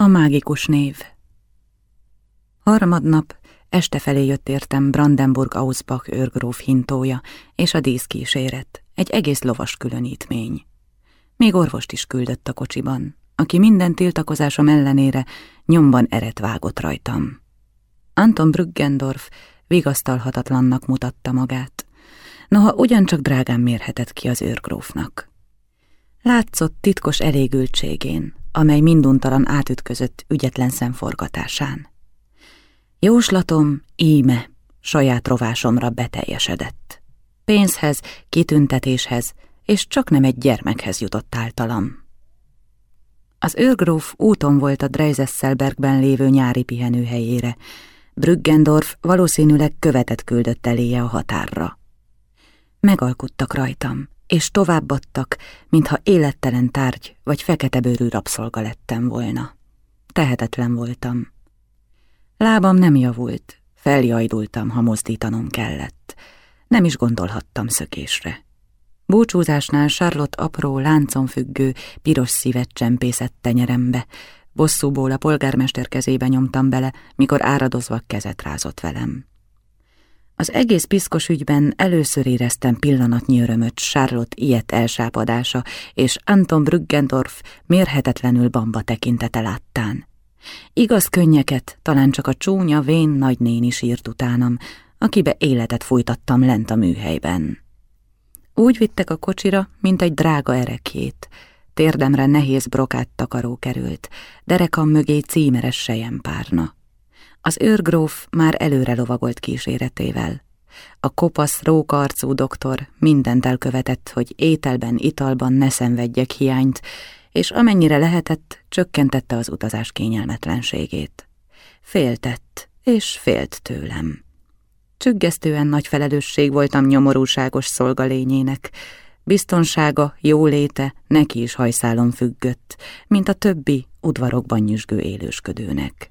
A mágikus név Harmadnap este felé jött értem Brandenburg Ausbach őrgróf hintója és a díszkíséret, egy egész lovas különítmény. Még orvost is küldött a kocsiban, aki minden tiltakozásom ellenére nyomban eret vágott rajtam. Anton Brüggendorf vigasztalhatatlannak mutatta magát, noha ugyancsak drágán mérhetett ki az őrgrófnak. Látszott titkos elégültségén, amely minduntalan átütközött ügyetlen szemforgatásán. Jóslatom íme saját rovásomra beteljesedett. Pénzhez, kitüntetéshez, és csak nem egy gyermekhez jutott általam. Az őrgróf úton volt a Dreisesselbergben lévő nyári pihenőhelyére. Brüggendorf valószínűleg követet küldött eléje a határra. Megalkuttak rajtam, és továbbadtak, mintha élettelen tárgy vagy feketebőrű rabszolga lettem volna. Tehetetlen voltam. Lábam nem javult, feljajdultam, ha mozdítanom kellett. Nem is gondolhattam szökésre. Búcsúzásnál Charlotte apró, láncon függő, piros szívet csempészett tenyerembe. Bosszúból a polgármester kezébe nyomtam bele, mikor áradozva kezet rázott velem. Az egész piszkos ügyben először éreztem pillanatnyi örömöt Charlotte ilyet elsápadása és Anton Brüggendorf mérhetetlenül bamba tekintete láttán. Igaz könnyeket talán csak a csúnya, vén nagynéni sírt utánam, akibe életet fújtattam lent a műhelyben. Úgy vittek a kocsira, mint egy drága erekét. Térdemre nehéz brokát takaró került, derekam mögé címeres sejempárna. Az őrgróf már előre lovagolt kíséretével. A kopasz, rókarcú doktor mindent elkövetett, hogy ételben, italban ne szenvedjek hiányt, és amennyire lehetett, csökkentette az utazás kényelmetlenségét. Féltett, és félt tőlem. Csüggesztően nagy felelősség voltam nyomorúságos szolgalényének. Biztonsága, jóléte neki is hajszálon függött, mint a többi udvarokban nyüzsgő élősködőnek.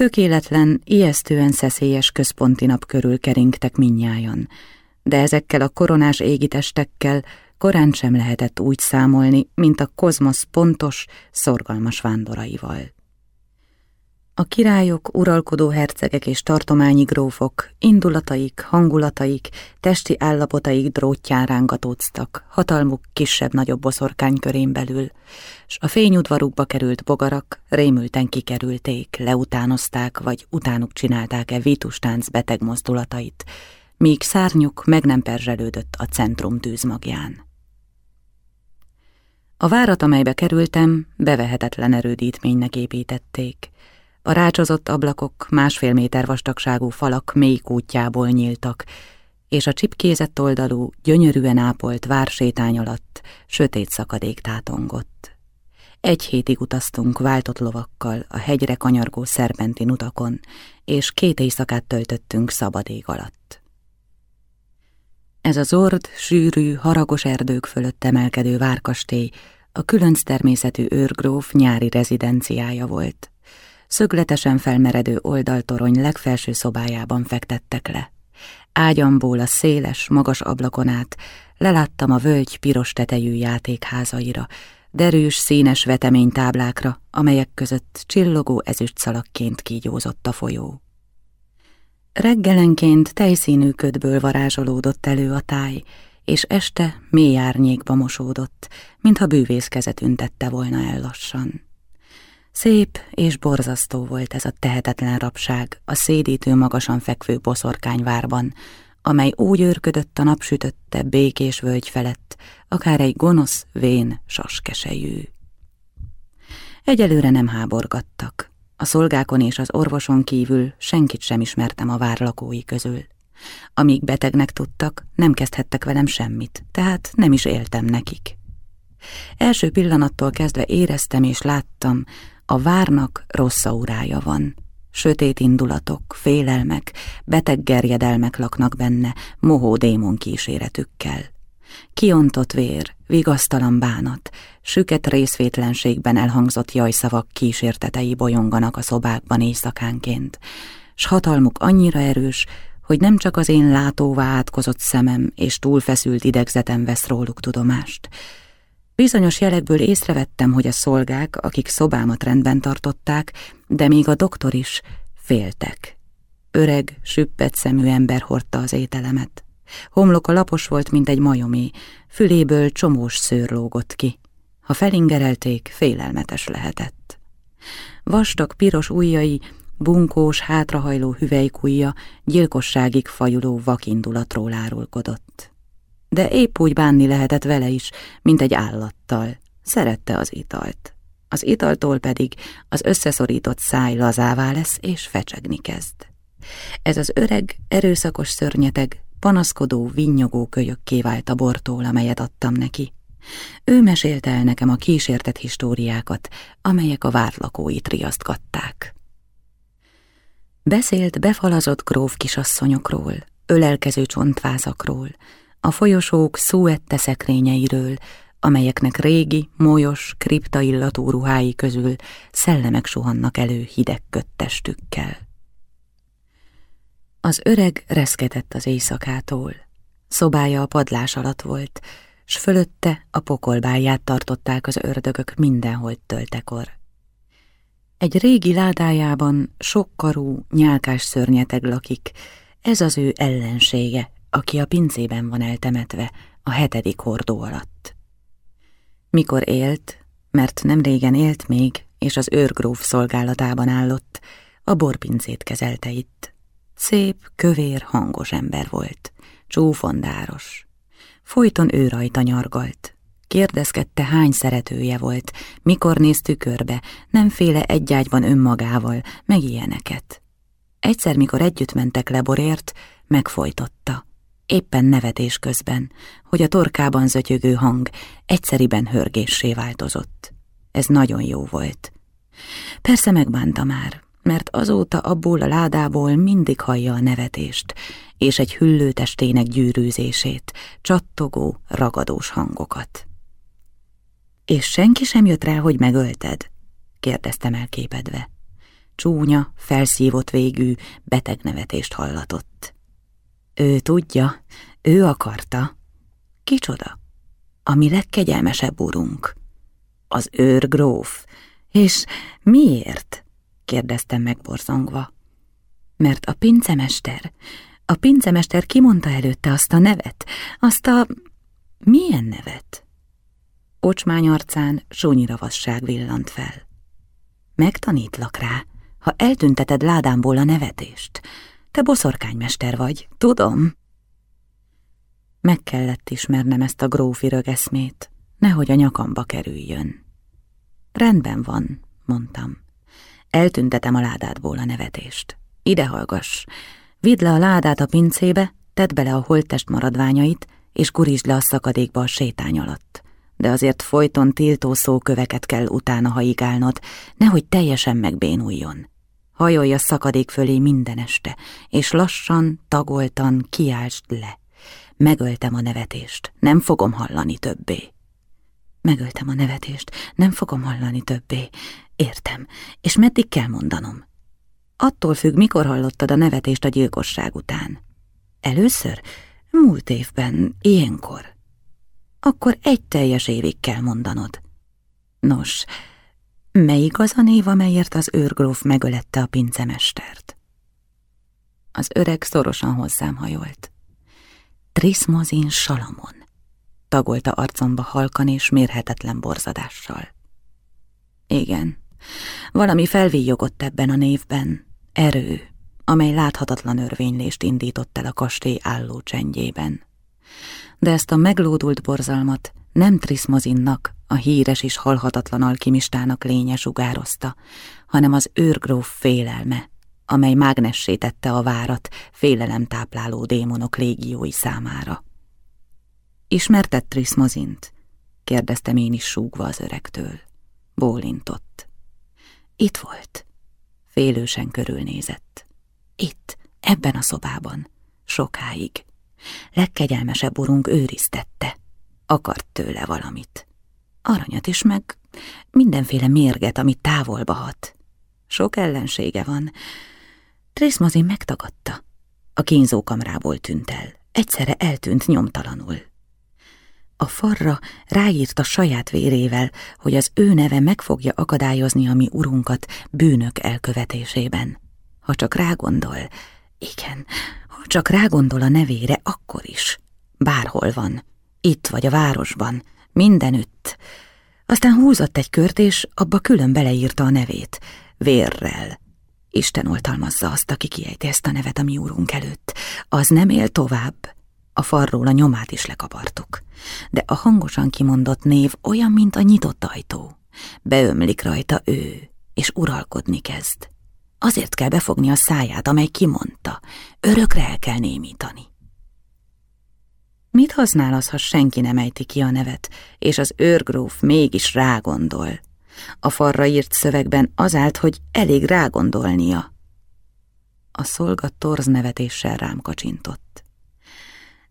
Tökéletlen, ijesztően szeszélyes központi nap körül keringtek minnyájan, de ezekkel a koronás égitestekkel korán sem lehetett úgy számolni, mint a kozmosz pontos, szorgalmas vándoraival. A királyok, uralkodó hercegek és tartományi grófok indulataik, hangulataik, testi állapotaik drótján rángatóztak, hatalmuk kisebb-nagyobb boszorkány körén belül, s a fényudvarukba került bogarak rémülten kikerülték, leutánozták, vagy utánuk csinálták-e vitustánc beteg mozdulatait, míg szárnyuk meg nem perzselődött a centrum tűzmagján. A várat, amelybe kerültem, bevehetetlen erődítménynek építették, a rácsozott ablakok másfél méter vastagságú falak mély kútjából nyíltak, és a csipkézett oldalú, gyönyörűen ápolt vársétány alatt sötét szakadék tátongott. Egy hétig utaztunk váltott lovakkal a hegyre kanyargó szerpentin utakon, és két éjszakát töltöttünk szabadég alatt. Ez a zord, sűrű, haragos erdők fölött emelkedő várkastély a különc természetű őrgróf nyári rezidenciája volt szögletesen felmeredő oldaltorony legfelső szobájában fektettek le. Ágyamból a széles, magas ablakon át leláttam a völgy piros tetejű játékházaira, derűs, színes veteménytáblákra, amelyek között csillogó ezüst szalakként kígyózott a folyó. Reggelenként tejszínű ködből varázsolódott elő a táj, és este mély árnyékba mosódott, mintha bűvészkezet üntette volna el lassan. Szép és borzasztó volt ez a tehetetlen rabság a szédítő magasan fekvő boszorkányvárban, amely úgy őrködött a napsütötte békés völgy felett, akár egy gonosz, vén saskesejű. Egyelőre nem háborgattak. A szolgákon és az orvoson kívül senkit sem ismertem a vár lakói közül. Amíg betegnek tudtak, nem kezdhettek velem semmit, tehát nem is éltem nekik. Első pillanattól kezdve éreztem és láttam, a várnak rossz aurája van. Sötét indulatok, félelmek, beteg gerjedelmek laknak benne, mohó démon kíséretükkel. Kiontott vér, vigasztalan bánat, süket részvétlenségben elhangzott jajszavak kísértetei bolyonganak a szobákban éjszakánként, s hatalmuk annyira erős, hogy nem csak az én látóvá átkozott szemem és túlfeszült idegzetem vesz róluk tudomást, Bizonyos jelekből észrevettem, hogy a szolgák, akik szobámat rendben tartották, de még a doktor is féltek. Öreg, süppet szemű ember hordta az ételemet. Homloka lapos volt, mint egy majomé, füléből csomós szőr lógott ki. Ha felingerelték, félelmetes lehetett. Vastag piros ujjai, bunkós, hátrahajló hüvelykújja gyilkosságig fajuló vakindulatról árulkodott. De épp úgy bánni lehetett vele is, mint egy állattal. Szerette az italt. Az italtól pedig az összeszorított száj lazává lesz, és fecsegni kezd. Ez az öreg, erőszakos szörnyeteg, panaszkodó, vinnyogó kölyökké vált a bortól, amelyet adtam neki. Ő mesélte el nekem a kísértett históriákat, amelyek a várlakóit riasztgatták. Beszélt befalazott gróf kisasszonyokról, ölelkező csontvázakról, a folyosók szúette szekrényeiről, amelyeknek régi, molyos, kriptaillatú ruhái közül szellemek suhannak elő hideg köttestükkel. Az öreg reszketett az éjszakától. Szobája a padlás alatt volt, s fölötte a pokolbáját tartották az ördögök mindenhol töltekor. Egy régi ládájában sokkarú, nyálkás szörnyeteg lakik, ez az ő ellensége, aki a pincében van eltemetve a hetedik hordó alatt. Mikor élt, mert nem régen élt még, és az őrgróf szolgálatában állott, a borpincét kezelte itt. Szép, kövér, hangos ember volt, csúfondáros. Folyton ő rajta nyargalt. Kérdezkedte, hány szeretője volt, mikor néz tükörbe, nem féle egy ágyban önmagával, meg ilyeneket. Egyszer, mikor együtt mentek leborért, megfojtotta. Éppen nevetés közben, hogy a torkában zötyögő hang egyszeriben hörgéssé változott. Ez nagyon jó volt. Persze megbánta már, mert azóta abból a ládából mindig hallja a nevetést, és egy hüllőtestének gyűrűzését, csattogó, ragadós hangokat. És senki sem jött rá, hogy megölted? kérdeztem elképedve. Csúnya, felszívott végű, beteg nevetést hallatott. Ő tudja, ő akarta. Kicsoda? A mi legkegyelmesebb urunk. Az őr gróf. És miért? kérdeztem megborzongva. Mert a pincemester, a pincemester kimondta előtte azt a nevet, azt a... milyen nevet? Ocsmány arcán súnyi ravasság villant fel. Megtanítlak rá, ha eltünteted ládámból a nevetést. Te boszorkánymester vagy, tudom. Meg kellett ismernem ezt a grófi rögeszmét, nehogy a nyakamba kerüljön. Rendben van, mondtam. Eltüntetem a ládádból a nevetést. Ide hallgass, vidd le a ládát a pincébe, tedd bele a holttest maradványait, és gurítsd le a szakadékba a sétány alatt. De azért folyton tiltó szóköveket kell utána haigálnod, nehogy teljesen megbénuljon. Hajolj a szakadék fölé minden este, és lassan, tagoltan kiáltsd le. Megöltem a nevetést, nem fogom hallani többé. Megöltem a nevetést, nem fogom hallani többé. Értem, és meddig kell mondanom? Attól függ, mikor hallottad a nevetést a gyilkosság után. Először? Múlt évben, ilyenkor. Akkor egy teljes évig kell mondanod. Nos, melyik az a név, amelyért az őrgróf megölette a pincemestert? Az öreg szorosan hozzám hajolt. Trismozin Salamon, tagolta arcomba halkan és mérhetetlen borzadással. Igen, valami felvíjogott ebben a névben, erő, amely láthatatlan örvénylést indított el a kastély álló csendjében. De ezt a meglódult borzalmat nem Trismozinnak, a híres és halhatatlan alkimistának lénye sugározta, hanem az őrgróf félelme, amely mágnessé tette a várat félelemtápláló démonok légiói számára. Ismertett Trismozint? kérdeztem én is súgva az öregtől. Bólintott. Itt volt. Félősen körülnézett. Itt, ebben a szobában. Sokáig. Legkegyelmesebb urunk őriztette. Akart tőle valamit. Aranyat is meg mindenféle mérget, ami távolba hat. Sok ellensége van. Trészmazin megtagadta. A kínzókamrából tűnt el. Egyszerre eltűnt nyomtalanul. A farra ráírta saját vérével, hogy az ő neve meg fogja akadályozni a mi urunkat bűnök elkövetésében. Ha csak rágondol, igen, ha csak rágondol a nevére, akkor is. Bárhol van, itt vagy a városban, mindenütt. Aztán húzott egy kört, és abba külön beleírta a nevét, vérrel. Isten oltalmazza azt, aki kiejti ezt a nevet a mi úrunk előtt. Az nem él tovább. A farról a nyomát is lekapartuk. De a hangosan kimondott név olyan, mint a nyitott ajtó. Beömlik rajta ő, és uralkodni kezd. Azért kell befogni a száját, amely kimondta. Örökre el kell némítani. Mit használ az, ha senki nem ejti ki a nevet, és az őrgróf mégis rágondol? A farra írt szövegben az állt, hogy elég rágondolnia. A szolga torz nevetéssel rám kacsintott.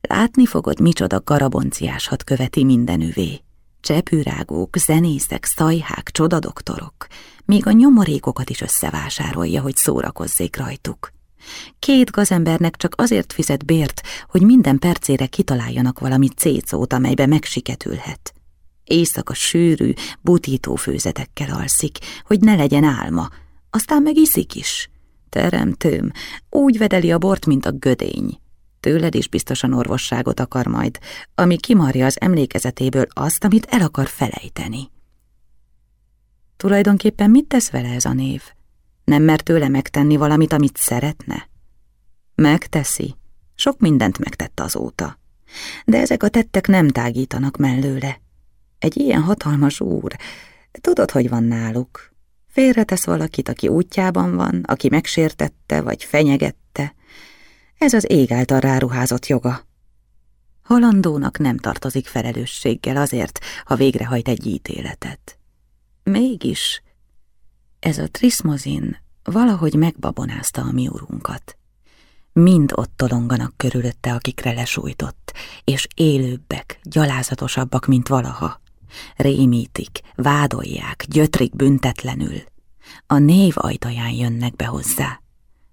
Látni fogod, micsoda garabonciáshat követi mindenüvé. Csepűrágók, zenészek, szajhák, csodadoktorok, még a nyomorékokat is összevásárolja, hogy szórakozzék rajtuk. Két gazembernek csak azért fizet bért, hogy minden percére kitaláljanak valami cécót, amelybe megsiketülhet. Éjszaka sűrű, butító főzetekkel alszik, hogy ne legyen álma, aztán meg iszik is. Teremtőm, úgy vedeli a bort, mint a gödény. Tőled is biztosan orvosságot akar majd, ami kimarja az emlékezetéből azt, amit el akar felejteni. Tulajdonképpen mit tesz vele ez a név? Nem mer tőle megtenni valamit, amit szeretne? Megteszi. Sok mindent megtett azóta. De ezek a tettek nem tágítanak mellőle. Egy ilyen hatalmas úr, tudod, hogy van náluk. Félretesz valakit, aki útjában van, aki megsértette vagy fenyegette. Ez az ég által ráruházott joga. Halandónak nem tartozik felelősséggel azért, ha végrehajt egy ítéletet. Mégis ez a triszmozin valahogy megbabonázta a mi urunkat. Mind ott tolonganak körülötte, akikre lesújtott, és élőbbek, gyalázatosabbak, mint valaha. Rémítik, vádolják, gyötrik büntetlenül. A név ajtaján jönnek be hozzá.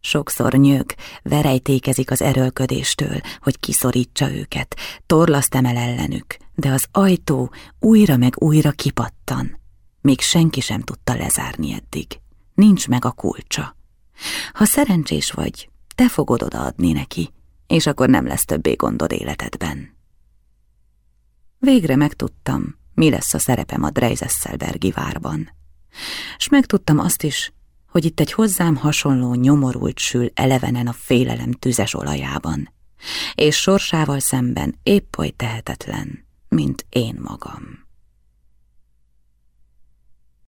Sokszor nyög, verejtékezik az erőlködéstől, hogy kiszorítsa őket, torlaszt emel ellenük, de az ajtó újra meg újra kipattan. Még senki sem tudta lezárni eddig. Nincs meg a kulcsa. Ha szerencsés vagy, te fogod odaadni neki, és akkor nem lesz többé gondod életedben. Végre megtudtam, mi lesz a szerepem a Dreisesselbergi várban. S megtudtam azt is, hogy itt egy hozzám hasonló nyomorult sül elevenen a félelem tüzes olajában, és sorsával szemben épp oly tehetetlen, mint én magam.